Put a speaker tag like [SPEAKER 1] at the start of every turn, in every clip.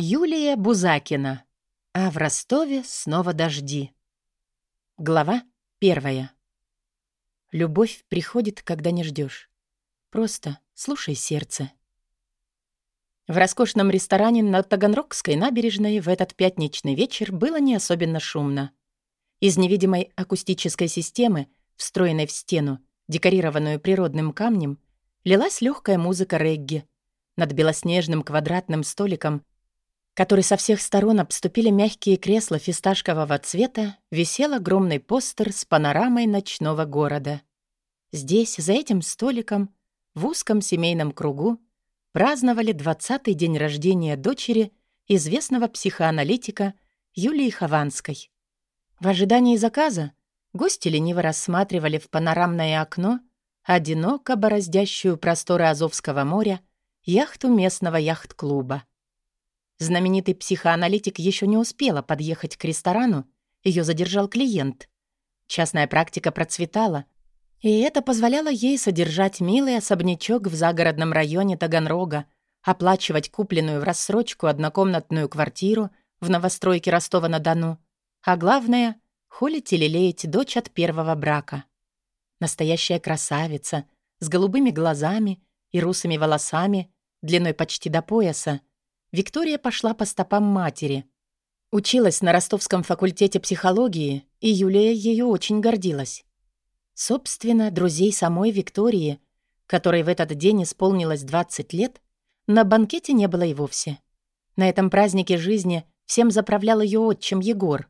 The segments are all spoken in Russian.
[SPEAKER 1] Юлия Бузакина. А в Ростове снова дожди. Глава первая. Любовь приходит, когда не ждешь. Просто слушай сердце. В роскошном ресторане на Таганрогской набережной в этот пятничный вечер было не особенно шумно. Из невидимой акустической системы, встроенной в стену, декорированную природным камнем, лилась легкая музыка регги. Над белоснежным квадратным столиком, который со всех сторон обступили мягкие кресла фисташкового цвета, висел огромный постер с панорамой ночного города. Здесь, за этим столиком, в узком семейном кругу, праздновали 20-й день рождения дочери известного психоаналитика Юлии Хованской. В ожидании заказа гости лениво рассматривали в панорамное окно одиноко бороздящую просторы Азовского моря яхту местного яхт-клуба. Знаменитый психоаналитик еще не успела подъехать к ресторану, ее задержал клиент. Частная практика процветала, и это позволяло ей содержать милый особнячок в загородном районе Таганрога, оплачивать купленную в рассрочку однокомнатную квартиру в новостройке Ростова-на-Дону, а главное — холить и лелеять дочь от первого брака. Настоящая красавица, с голубыми глазами и русыми волосами, длиной почти до пояса, Виктория пошла по стопам матери. Училась на ростовском факультете психологии, и Юлия ею очень гордилась. Собственно, друзей самой Виктории, которой в этот день исполнилось 20 лет, на банкете не было и вовсе. На этом празднике жизни всем заправлял ее отчим Егор.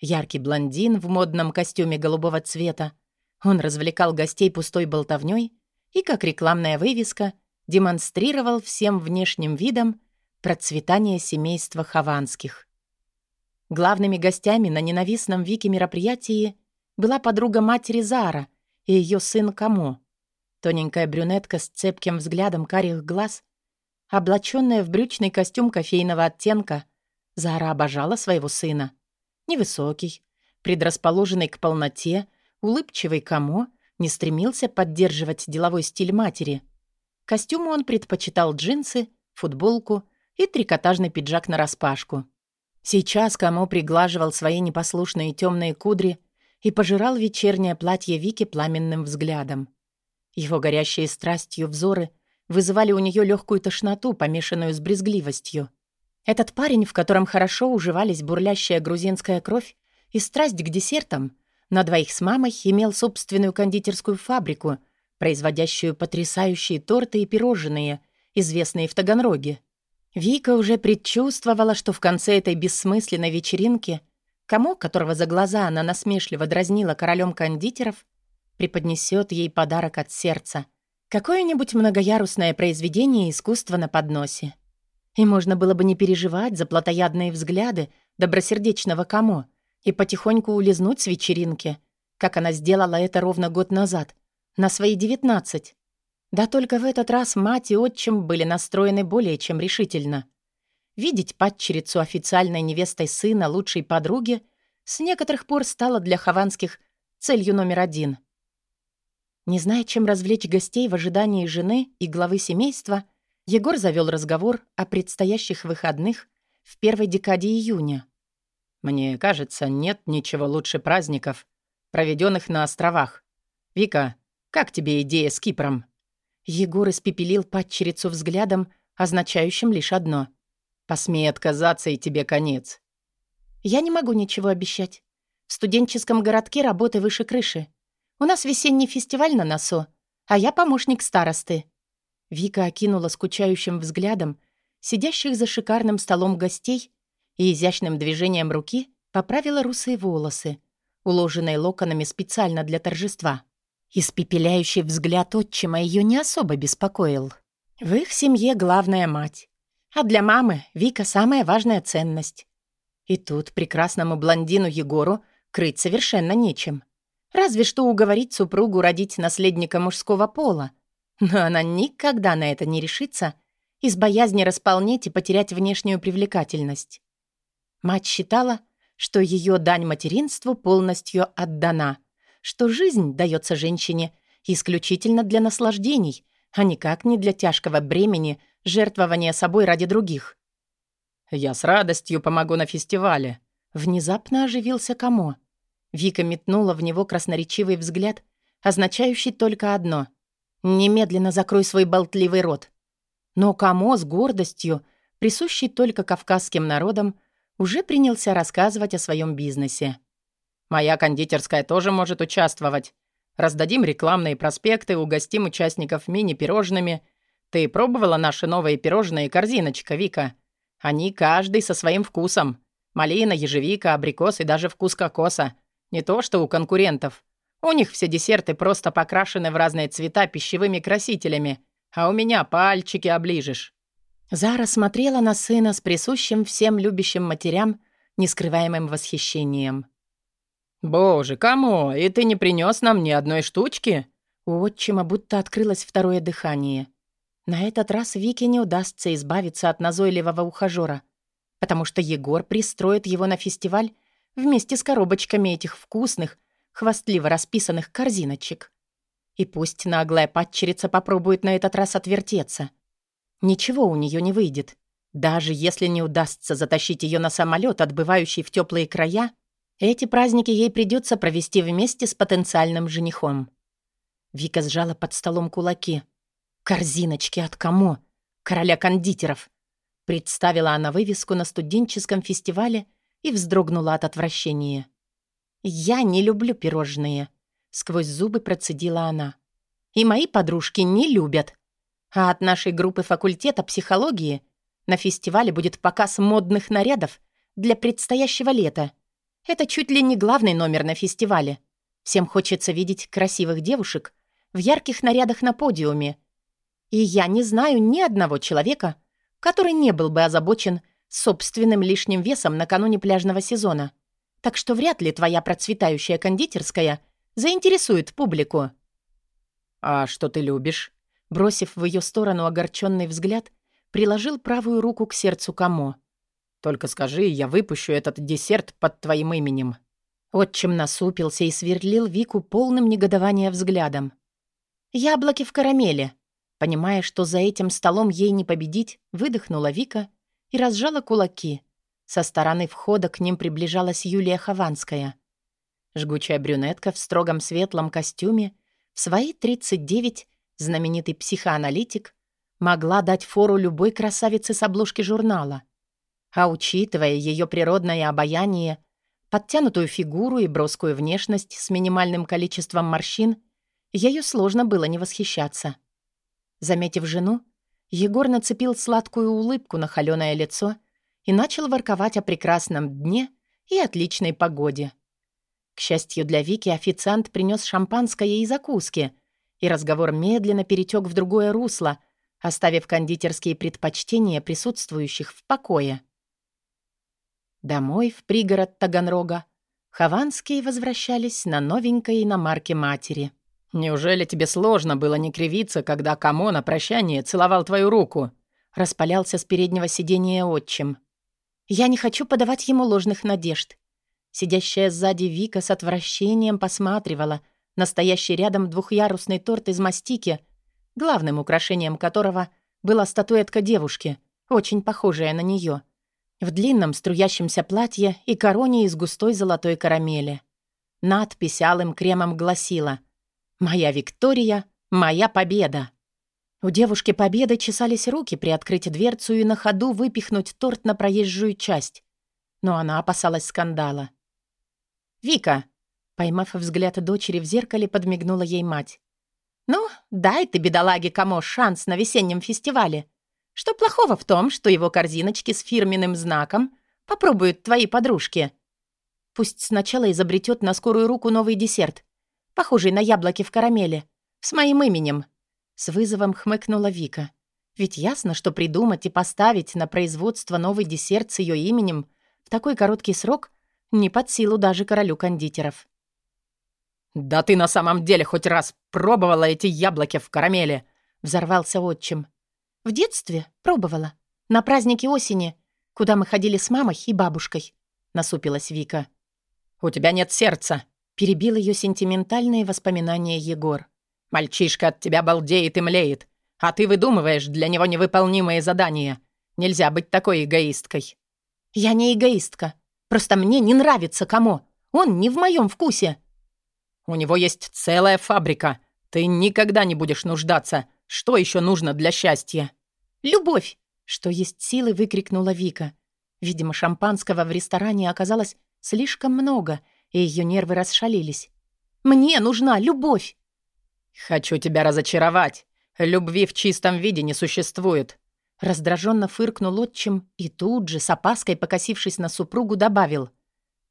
[SPEAKER 1] Яркий блондин в модном костюме голубого цвета. Он развлекал гостей пустой болтовнёй и, как рекламная вывеска, демонстрировал всем внешним видом Процветание семейства Хованских. Главными гостями на ненавистном Вике мероприятии была подруга матери Зара и ее сын Камо. Тоненькая брюнетка с цепким взглядом карих глаз, облаченная в брючный костюм кофейного оттенка, Зара обожала своего сына. Невысокий, предрасположенный к полноте, улыбчивый Камо не стремился поддерживать деловой стиль матери. Костюму он предпочитал джинсы, футболку — и трикотажный пиджак нараспашку. Сейчас Камо приглаживал свои непослушные темные кудри и пожирал вечернее платье Вики пламенным взглядом. Его горящие страстью взоры вызывали у нее легкую тошноту, помешанную с брезгливостью. Этот парень, в котором хорошо уживались бурлящая грузинская кровь и страсть к десертам, на двоих с мамой имел собственную кондитерскую фабрику, производящую потрясающие торты и пирожные, известные в Таганроге. Вика уже предчувствовала, что в конце этой бессмысленной вечеринки кому, которого за глаза она насмешливо дразнила королем кондитеров, преподнесет ей подарок от сердца. Какое-нибудь многоярусное произведение искусства на подносе. И можно было бы не переживать за плотоядные взгляды добросердечного Камо и потихоньку улизнуть с вечеринки, как она сделала это ровно год назад, на свои девятнадцать. Да только в этот раз мать и отчим были настроены более чем решительно. Видеть падчерицу официальной невестой сына лучшей подруги с некоторых пор стало для хованских целью номер один. Не зная, чем развлечь гостей в ожидании жены и главы семейства, Егор завел разговор о предстоящих выходных в первой декаде июня. «Мне кажется, нет ничего лучше праздников, проведенных на островах. Вика, как тебе идея с Кипром?» Егор испепелил падчерицу взглядом, означающим лишь одно. «Посмей отказаться, и тебе конец». «Я не могу ничего обещать. В студенческом городке работы выше крыши. У нас весенний фестиваль на носу, а я помощник старосты». Вика окинула скучающим взглядом сидящих за шикарным столом гостей и изящным движением руки поправила русые волосы, уложенные локонами специально для торжества. Испепеляющий взгляд отчима ее не особо беспокоил. В их семье главная мать. А для мамы Вика самая важная ценность. И тут прекрасному блондину Егору крыть совершенно нечем. Разве что уговорить супругу родить наследника мужского пола. Но она никогда на это не решится из боязни располнеть и потерять внешнюю привлекательность. Мать считала, что ее дань материнству полностью отдана — что жизнь дается женщине исключительно для наслаждений, а никак не для тяжкого бремени жертвования собой ради других.
[SPEAKER 2] Я с радостью помогу на фестивале».
[SPEAKER 1] Внезапно оживился Камо. Вика метнула в него красноречивый взгляд, означающий только одно — «Немедленно закрой свой болтливый рот». Но Камо с гордостью, присущей только кавказским народам, уже принялся рассказывать о своем бизнесе.
[SPEAKER 2] «Моя кондитерская тоже может участвовать. Раздадим рекламные проспекты, угостим участников мини-пирожными. Ты пробовала наши новые пирожные корзиночка, Вика? Они каждый со своим вкусом. Малина, ежевика, абрикос и даже вкус кокоса. Не то что у конкурентов. У них все десерты просто покрашены в разные цвета пищевыми красителями, а у меня пальчики оближешь».
[SPEAKER 1] Зара смотрела на сына с присущим всем любящим матерям нескрываемым восхищением.
[SPEAKER 2] «Боже, кому? И ты не принес нам ни одной штучки?»
[SPEAKER 1] У отчима будто открылось второе дыхание. На этот раз Вике не удастся избавиться от назойливого ухажёра, потому что Егор пристроит его на фестиваль вместе с коробочками этих вкусных, хвастливо расписанных корзиночек. И пусть наглая падчерица попробует на этот раз отвертеться. Ничего у нее не выйдет. Даже если не удастся затащить ее на самолет, отбывающий в теплые края, эти праздники ей придется провести вместе с потенциальным женихом. Вика сжала под столом кулаки. «Корзиночки от кому? Короля кондитеров!» Представила она вывеску на студенческом фестивале и вздрогнула от отвращения. «Я не люблю пирожные», — сквозь зубы процедила она. «И мои подружки не любят. А от нашей группы факультета психологии на фестивале будет показ модных нарядов для предстоящего лета. Это чуть ли не главный номер на фестивале. Всем хочется видеть красивых девушек в ярких нарядах на подиуме. И я не знаю ни одного человека, который не был бы озабочен собственным лишним весом накануне пляжного сезона. Так что вряд ли твоя процветающая кондитерская заинтересует публику.
[SPEAKER 2] «А что ты любишь?»
[SPEAKER 1] Бросив в ее сторону огорченный взгляд, приложил правую руку к сердцу Камо.
[SPEAKER 2] «Только скажи, я выпущу этот десерт под твоим именем».
[SPEAKER 1] Отчим насупился и сверлил Вику полным негодования взглядом. «Яблоки в карамели». Понимая, что за этим столом ей не победить, выдохнула Вика и разжала кулаки. Со стороны входа к ним приближалась Юлия Хованская. Жгучая брюнетка в строгом светлом костюме в свои 39 знаменитый психоаналитик, могла дать фору любой красавице с обложки журнала. А учитывая ее природное обаяние, подтянутую фигуру и броскую внешность с минимальным количеством морщин, ею сложно было не восхищаться. Заметив жену, Егор нацепил сладкую улыбку на холёное лицо и начал ворковать о прекрасном дне и отличной погоде. К счастью для Вики, официант принес шампанское и закуски — и разговор медленно перетек в другое русло, оставив кондитерские предпочтения присутствующих в покое. Домой, в пригород Таганрога, Хованские возвращались на новенькой иномарке матери.
[SPEAKER 2] «Неужели тебе сложно было не кривиться, когда Камо на прощание целовал твою руку?»
[SPEAKER 1] Распалялся с переднего сиденья отчим. «Я не хочу подавать ему ложных надежд». Сидящая сзади Вика с отвращением посматривала — Настоящий рядом двухъярусный торт из мастики, главным украшением которого была статуэтка девушки, очень похожая на нее, в длинном струящемся платье и короне из густой золотой карамели. Надпись алым кремом гласила «Моя Виктория, моя победа». У девушки победы чесались руки приоткрыть дверцу и на ходу выпихнуть торт на проезжую часть. Но она опасалась скандала. «Вика, Поймав взгляд дочери в зеркале, подмигнула ей мать. «Ну, дай ты, бедолаге Камо, шанс на весеннем фестивале. Что плохого в том, что его корзиночки с фирменным знаком попробуют твои подружки? Пусть сначала изобретет на скорую руку новый десерт, похожий на яблоки в карамели, с моим именем». С вызовом хмыкнула Вика. Ведь ясно, что придумать и поставить на производство новый десерт с ее именем в такой короткий срок не под силу даже королю кондитеров.
[SPEAKER 2] «Да ты на самом деле хоть раз пробовала эти яблоки в карамели?» — взорвался отчим.
[SPEAKER 1] «В детстве пробовала. На празднике осени, куда мы ходили с мамой и бабушкой», — насупилась Вика.
[SPEAKER 2] «У тебя нет сердца», —
[SPEAKER 1] перебил ее сентиментальные воспоминания Егор.
[SPEAKER 2] «Мальчишка от тебя балдеет и млеет, а ты выдумываешь для него невыполнимые задания. Нельзя быть такой эгоисткой».
[SPEAKER 1] «Я не эгоистка. Просто мне не нравится кому. Он не в моем вкусе».
[SPEAKER 2] «У него есть целая фабрика. Ты никогда не будешь нуждаться. Что еще нужно для счастья?»
[SPEAKER 1] «Любовь!» — что есть силы, выкрикнула Вика. Видимо, шампанского в ресторане оказалось слишком много, и ее нервы расшалились. «Мне нужна любовь!»
[SPEAKER 2] «Хочу тебя разочаровать. Любви в чистом виде не существует».
[SPEAKER 1] Раздраженно фыркнул отчим и тут же, с опаской покосившись на супругу, добавил.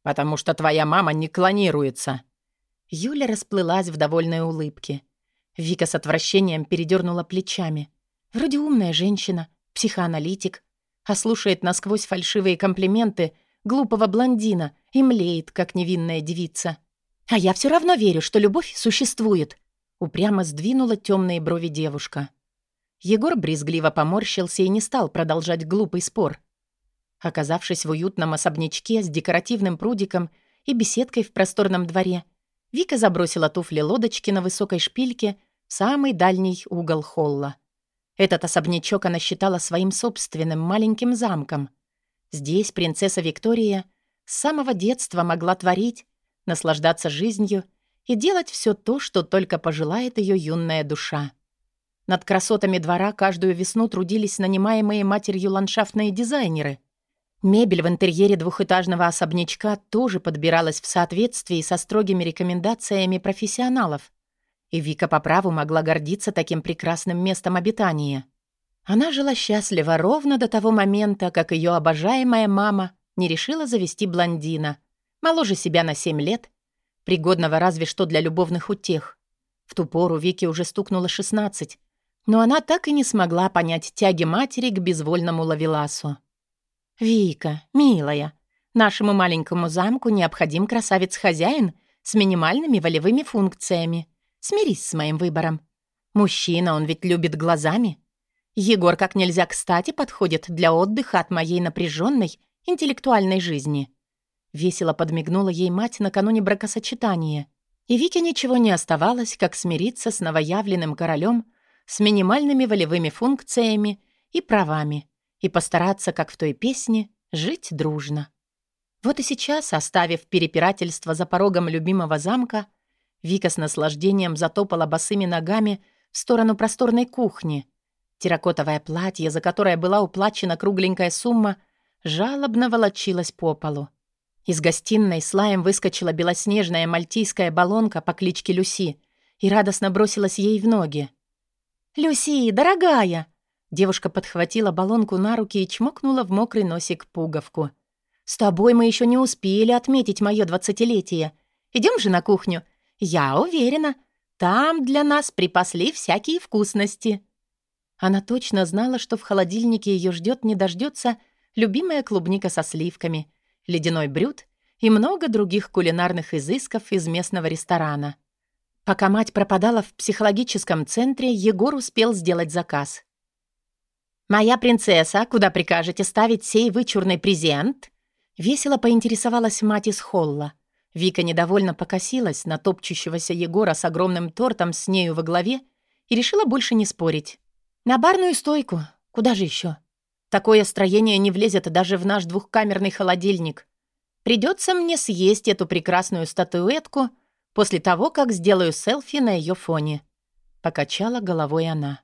[SPEAKER 2] «Потому что твоя мама не клонируется».
[SPEAKER 1] Юля расплылась в довольной улыбке. Вика с отвращением передернула плечами. Вроде умная женщина, психоаналитик, а слушает насквозь фальшивые комплименты глупого блондина и млеет, как невинная девица. «А я все равно верю, что любовь существует», — упрямо сдвинула темные брови девушка. Егор брезгливо поморщился и не стал продолжать глупый спор. Оказавшись в уютном особнячке с декоративным прудиком и беседкой в просторном дворе, Вика забросила туфли лодочки на высокой шпильке в самый дальний угол холла. Этот особнячок она считала своим собственным маленьким замком. Здесь принцесса Виктория с самого детства могла творить, наслаждаться жизнью и делать все то, что только пожелает ее юная душа. Над красотами двора каждую весну трудились нанимаемые матерью ландшафтные дизайнеры. Мебель в интерьере двухэтажного особнячка тоже подбиралась в соответствии со строгими рекомендациями профессионалов. И Вика по праву могла гордиться таким прекрасным местом обитания. Она жила счастливо ровно до того момента, как ее обожаемая мама не решила завести блондина, моложе себя на 7 лет, пригодного разве что для любовных утех. В ту пору Вике уже стукнуло 16, но она так и не смогла понять тяги матери к безвольному лавеласу. «Вика, милая, нашему маленькому замку необходим красавец-хозяин с минимальными волевыми функциями. Смирись с моим выбором. Мужчина, он ведь любит глазами. Егор как нельзя кстати подходит для отдыха от моей напряженной интеллектуальной жизни». Весело подмигнула ей мать накануне бракосочетания. И Вике ничего не оставалось, как смириться с новоявленным королем с минимальными волевыми функциями и правами и постараться, как в той песне, жить дружно. Вот и сейчас, оставив перепирательство за порогом любимого замка, Вика с наслаждением затопала босыми ногами в сторону просторной кухни. Терракотовое платье, за которое была уплачена кругленькая сумма, жалобно волочилась по полу. Из гостиной с лаем выскочила белоснежная мальтийская баллонка по кличке Люси и радостно бросилась ей в ноги. «Люси, дорогая!» Девушка подхватила баллонку на руки и чмокнула в мокрый носик пуговку. «С тобой мы еще не успели отметить мое двадцатилетие. Идем же на кухню. Я уверена, там для нас припасли всякие вкусности». Она точно знала, что в холодильнике ее ждет не дождется любимая клубника со сливками, ледяной брют и много других кулинарных изысков из местного ресторана. Пока мать пропадала в психологическом центре, Егор успел сделать заказ. «Моя принцесса, куда прикажете ставить сей вычурный презент?» Весело поинтересовалась мать из холла. Вика недовольно покосилась на топчущегося Егора с огромным тортом с нею во главе и решила больше не спорить. «На барную стойку. Куда же еще? Такое строение не влезет даже в наш двухкамерный холодильник. Придется мне съесть эту прекрасную статуэтку — после того, как сделаю селфи на ее фоне. Покачала головой она.